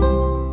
嗯。